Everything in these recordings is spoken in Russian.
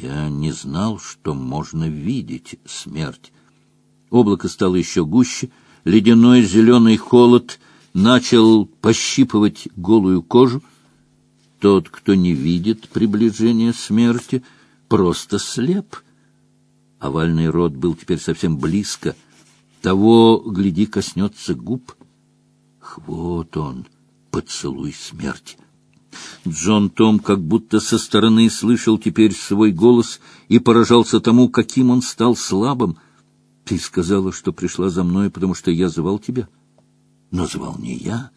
Я не знал, что можно видеть смерть. Облако стало еще гуще, ледяной зеленый холод начал пощипывать голую кожу. Тот, кто не видит приближения смерти, просто слеп. Овальный рот был теперь совсем близко. Того, гляди, коснется губ. Вот он, поцелуй смерти. Джон Том как будто со стороны слышал теперь свой голос и поражался тому, каким он стал слабым. Ты сказала, что пришла за мной, потому что я звал тебя. Но звал не я.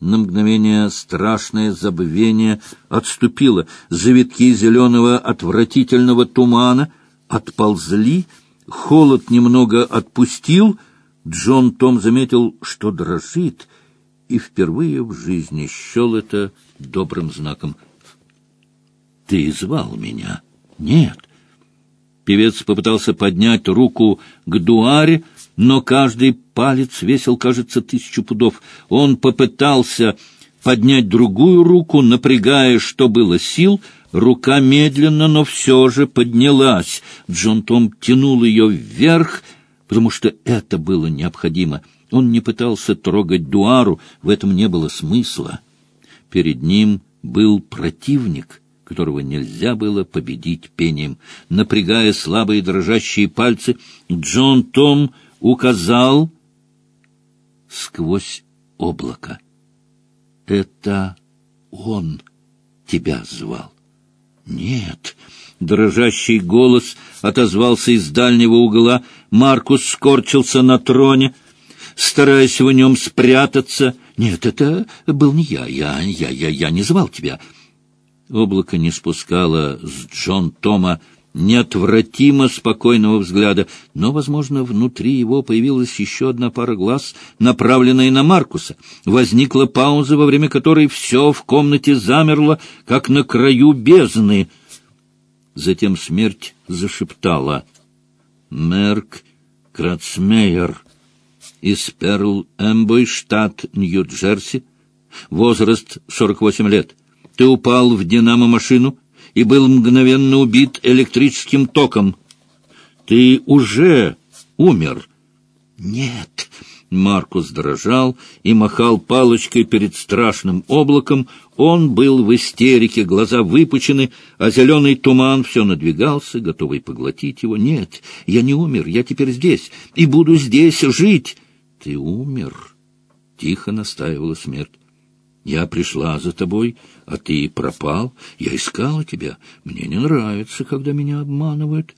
На мгновение страшное забвение отступило. Завитки зеленого отвратительного тумана отползли, холод немного отпустил. Джон Том заметил, что дрожит — и впервые в жизни счел это добрым знаком. «Ты звал меня?» «Нет». Певец попытался поднять руку к дуаре, но каждый палец весил, кажется, тысячу пудов. Он попытался поднять другую руку, напрягая, что было сил. Рука медленно, но все же поднялась. Джон Том тянул ее вверх, потому что это было необходимо — он не пытался трогать Дуару, в этом не было смысла. Перед ним был противник, которого нельзя было победить пением. Напрягая слабые дрожащие пальцы, Джон Том указал сквозь облако. «Это он тебя звал». «Нет». Дрожащий голос отозвался из дальнего угла. Маркус скорчился на троне — стараясь в нем спрятаться. Нет, это был не я, я, я, я, я не звал тебя. Облако не спускало с Джон Тома неотвратимо спокойного взгляда, но, возможно, внутри его появилась еще одна пара глаз, направленная на Маркуса. Возникла пауза, во время которой все в комнате замерло, как на краю бездны. Затем смерть зашептала. «Мерк Крацмейер» из Перл-Эмбой, штат Нью-Джерси, возраст 48 лет. Ты упал в динамо-машину и был мгновенно убит электрическим током. Ты уже умер. Нет. Маркус дрожал и махал палочкой перед страшным облаком. Он был в истерике, глаза выпучены, а зеленый туман все надвигался, готовый поглотить его. Нет, я не умер, я теперь здесь и буду здесь жить. Ты умер, — тихо настаивала смерть. Я пришла за тобой, а ты пропал. Я искала тебя. Мне не нравится, когда меня обманывают.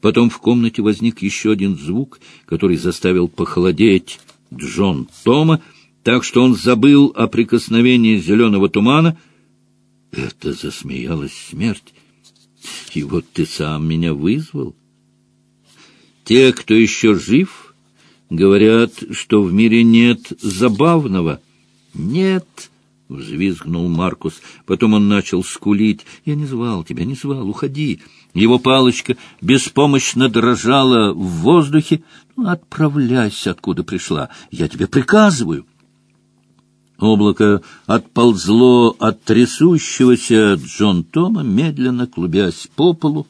Потом в комнате возник еще один звук, который заставил похолодеть Джон Тома, так что он забыл о прикосновении зеленого тумана. Это засмеялась смерть. И вот ты сам меня вызвал. Те, кто еще жив, Говорят, что в мире нет забавного. Нет, — взвизгнул Маркус. Потом он начал скулить. «Я не звал тебя, не звал, уходи». Его палочка беспомощно дрожала в воздухе. «Ну, отправляйся, откуда пришла. Я тебе приказываю». Облако отползло от трясущегося Джон Тома, медленно клубясь по полу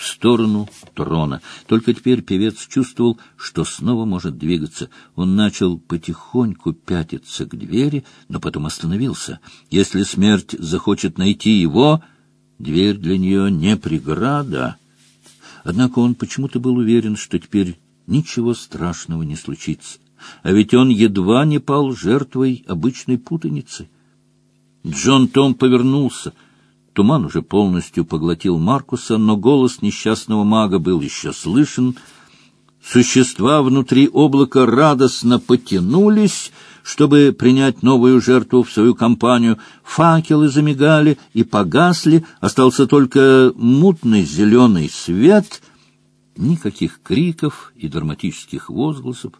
в сторону трона. Только теперь певец чувствовал, что снова может двигаться. Он начал потихоньку пятиться к двери, но потом остановился. Если смерть захочет найти его, дверь для нее не преграда. Однако он почему-то был уверен, что теперь ничего страшного не случится. А ведь он едва не пал жертвой обычной путаницы. Джон Том повернулся — Туман уже полностью поглотил Маркуса, но голос несчастного мага был еще слышен. Существа внутри облака радостно потянулись, чтобы принять новую жертву в свою компанию. Факелы замигали и погасли, остался только мутный зеленый свет. Никаких криков и драматических возгласов,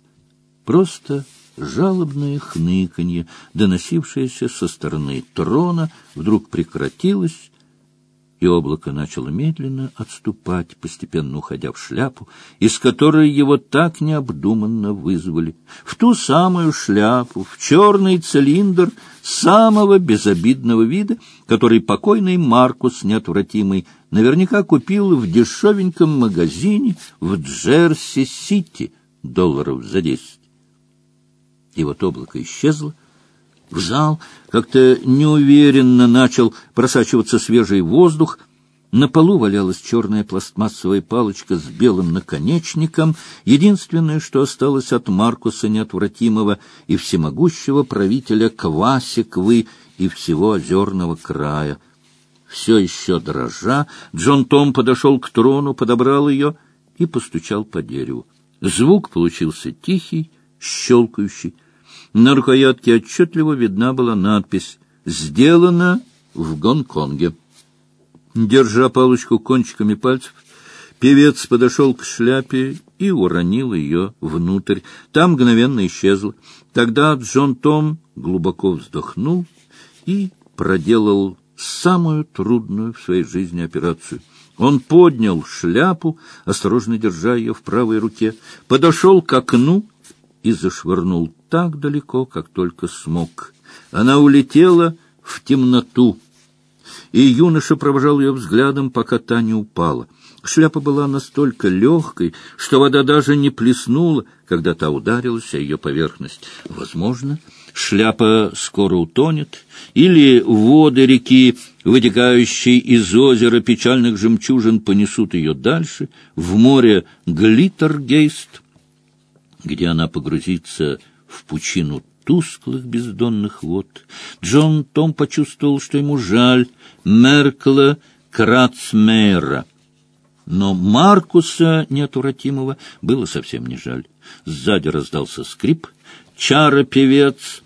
просто жалобное хныканье, доносившееся со стороны трона, вдруг прекратилось, и облако начало медленно отступать, постепенно уходя в шляпу, из которой его так необдуманно вызвали. В ту самую шляпу, в черный цилиндр самого безобидного вида, который покойный Маркус неотвратимый наверняка купил в дешевеньком магазине в Джерси-Сити долларов за десять. И вот облако исчезло, в зал как-то неуверенно начал просачиваться свежий воздух. На полу валялась черная пластмассовая палочка с белым наконечником, единственное, что осталось от Маркуса неотвратимого и всемогущего правителя Квасиквы и всего озерного края. Все еще дрожа, Джон Том подошел к трону, подобрал ее и постучал по дереву. Звук получился тихий, щелкающий. На рукоятке отчетливо видна была надпись «Сделано в Гонконге». Держа палочку кончиками пальцев, певец подошел к шляпе и уронил ее внутрь. Там мгновенно исчезла. Тогда Джон Том глубоко вздохнул и проделал самую трудную в своей жизни операцию. Он поднял шляпу, осторожно держа ее в правой руке, подошел к окну и зашвырнул так далеко, как только смог. Она улетела в темноту, и юноша провожал ее взглядом, пока та не упала. Шляпа была настолько легкой, что вода даже не плеснула, когда та ударилась о ее поверхность. Возможно, шляпа скоро утонет, или воды реки, вытекающие из озера печальных жемчужин, понесут ее дальше, в море Глиттергейст, где она погрузится в пучину тусклых бездонных вод. Джон Том почувствовал, что ему жаль Меркла Крацмейра. Но Маркуса неотвратимого было совсем не жаль. Сзади раздался скрип. Чара-певец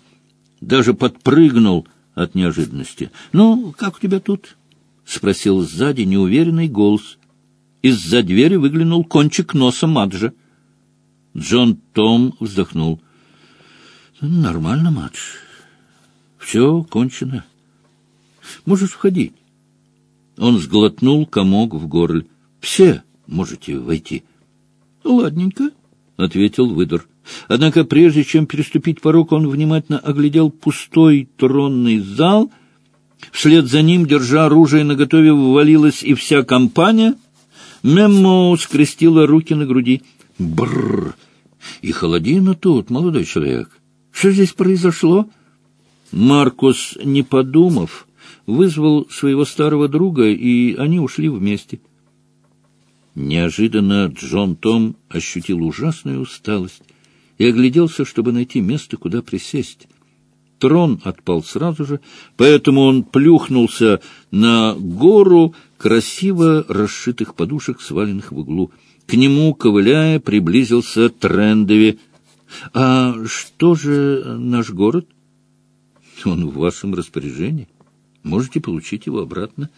даже подпрыгнул от неожиданности. — Ну, как у тебя тут? — спросил сзади неуверенный голос. Из-за двери выглянул кончик носа Маджа. Джон Том вздохнул. Нормально, матч. Все кончено. Можешь входить. Он сглотнул комок в горле. Все можете войти. Ладненько, — ответил выдор. Однако прежде чем переступить порог, он внимательно оглядел пустой тронный зал. Вслед за ним, держа оружие наготове, ввалилась и вся компания. Мемо скрестила руки на груди. Бррр! И холодина тут, молодой человек. Что здесь произошло? Маркус, не подумав, вызвал своего старого друга, и они ушли вместе. Неожиданно Джон Том ощутил ужасную усталость и огляделся, чтобы найти место, куда присесть. Трон отпал сразу же, поэтому он плюхнулся на гору красиво расшитых подушек, сваленных в углу. К нему, ковыляя, приблизился Трендови — а что же наш город? Он в вашем распоряжении. Можете получить его обратно.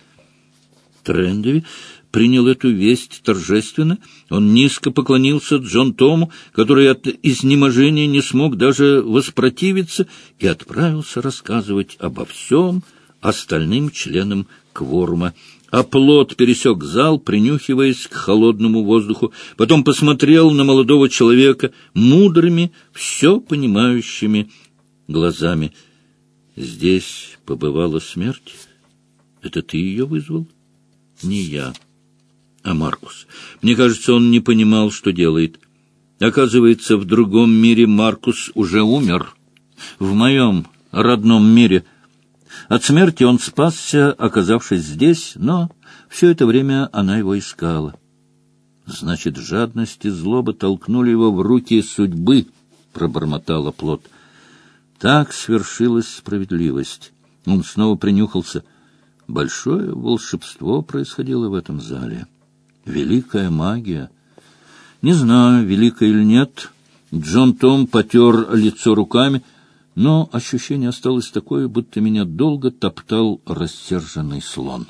Трендови принял эту весть торжественно. Он низко поклонился Джон Тому, который от изнеможения не смог даже воспротивиться, и отправился рассказывать обо всем остальным членам кворума. А плод пересек зал, принюхиваясь к холодному воздуху, потом посмотрел на молодого человека мудрыми, все понимающими глазами. «Здесь побывала смерть? Это ты ее вызвал?» «Не я, а Маркус. Мне кажется, он не понимал, что делает. Оказывается, в другом мире Маркус уже умер. В моем родном мире — от смерти он спасся, оказавшись здесь, но все это время она его искала. Значит, жадность и злоба толкнули его в руки судьбы, — пробормотала плод. Так свершилась справедливость. Он снова принюхался. Большое волшебство происходило в этом зале. Великая магия. Не знаю, великая или нет. Джон Том потер лицо руками — но ощущение осталось такое, будто меня долго топтал рассерженный слон.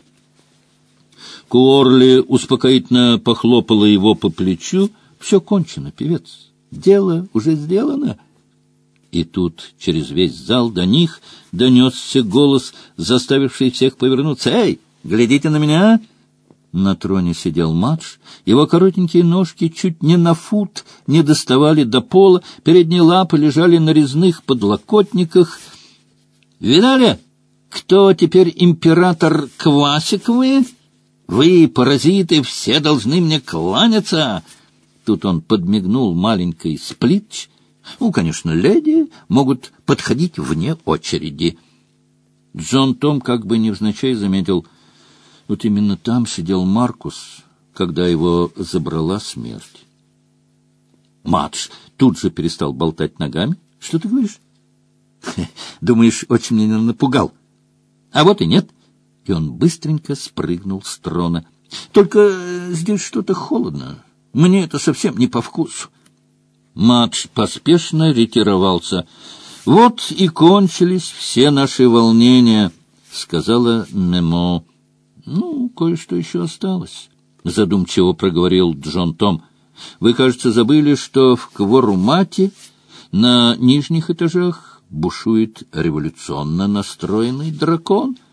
Куорли успокоительно похлопала его по плечу. «Все кончено, певец. Дело уже сделано». И тут через весь зал до них донесся голос, заставивший всех повернуться. «Эй, Глядите на меня!» На троне сидел Мадж. Его коротенькие ножки чуть не на фут не доставали до пола, передние лапы лежали на резных подлокотниках. «Видали, кто теперь император Квасиковы? Вы, паразиты, все должны мне кланяться!» Тут он подмигнул маленькой сплитч. «Ну, конечно, леди могут подходить вне очереди». Джон Том как бы невзначай заметил — вот именно там сидел Маркус, когда его забрала смерть. Матш тут же перестал болтать ногами. Что ты говоришь? Думаешь, очень меня напугал? А вот и нет. И он быстренько спрыгнул с трона. Только э, здесь что-то холодно. Мне это совсем не по вкусу. Матш поспешно ретировался. Вот и кончились все наши волнения, сказала Немо. Ну, кое-что еще осталось, — задумчиво проговорил Джон Том. Вы, кажется, забыли, что в Кворумате на нижних этажах бушует революционно настроенный дракон —